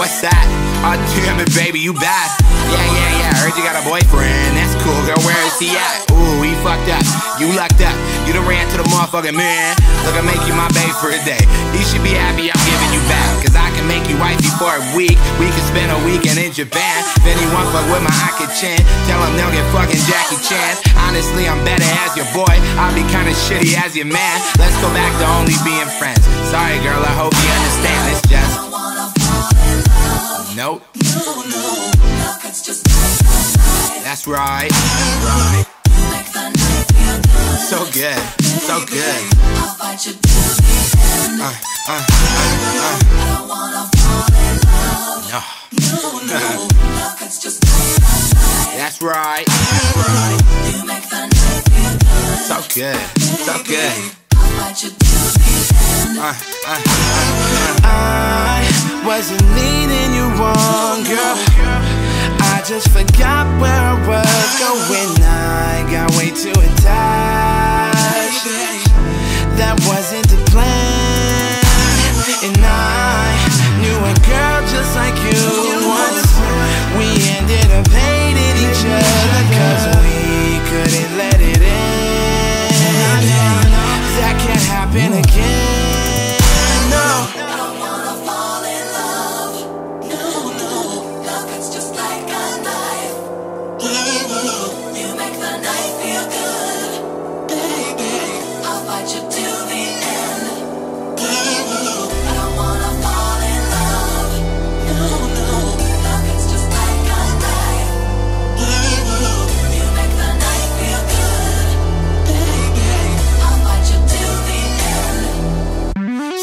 God damn it, baby, you bad. Yeah, yeah, yeah. Heard you got a boyfriend. That's cool, girl. Where is he at? Ooh, he fucked up. You lucked up. You done ran to the motherfucking man. Look, I make you my babe for a day. You should be happy I'm giving you back. Cause I can make you wifey for a week. We can spend a weekend in Japan. If anyone fuck with my Aki Chan, tell them they'll get fucking Jackie Chan. Honestly, I'm better as your boy. I'll be kinda shitty as your man. Let's go back to only being friends. Sorry, girl, I hope you understand. It's just. Nope. That's right. Right. So good. So good. No. That's right. So good. So good. Wasn't leading you on, girl. I just forgot where I was going. I got way too attached.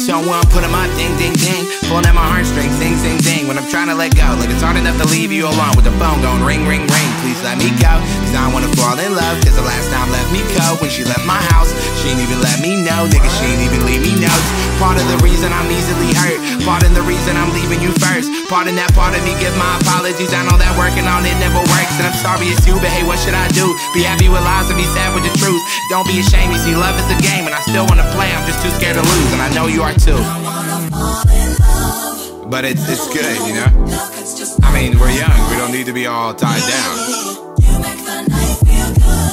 Someone putting my ding ding ding, pulling at my heartstrings, ding ding ding. When I'm trying to let go, like it's hard enough to leave you alone with the phone going ring ring ring. Please let me go, cause I don't wanna fall in love. Cause the last time left me go when she left my house, she ain't even let me know, nigga. She ain't even leave me notes. Part of the reason I'm easily hurt, part of the reason I'm leaving you first. Part of that part of me give my apologies. I know that working on it never works, and I'm sorry it's you, but hey, what should I do? Be happy with lies and be sad with the truth. Don't be ashamed, you see, love is a game, and I still wanna too scared to lose, and I know you are too. But it's it's good, you know. I mean, we're young. We don't need to be all tied down.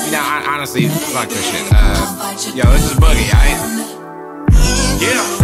You know, I, honestly, fuck this shit. Uh, yo, this is Boogie, alright? Yeah.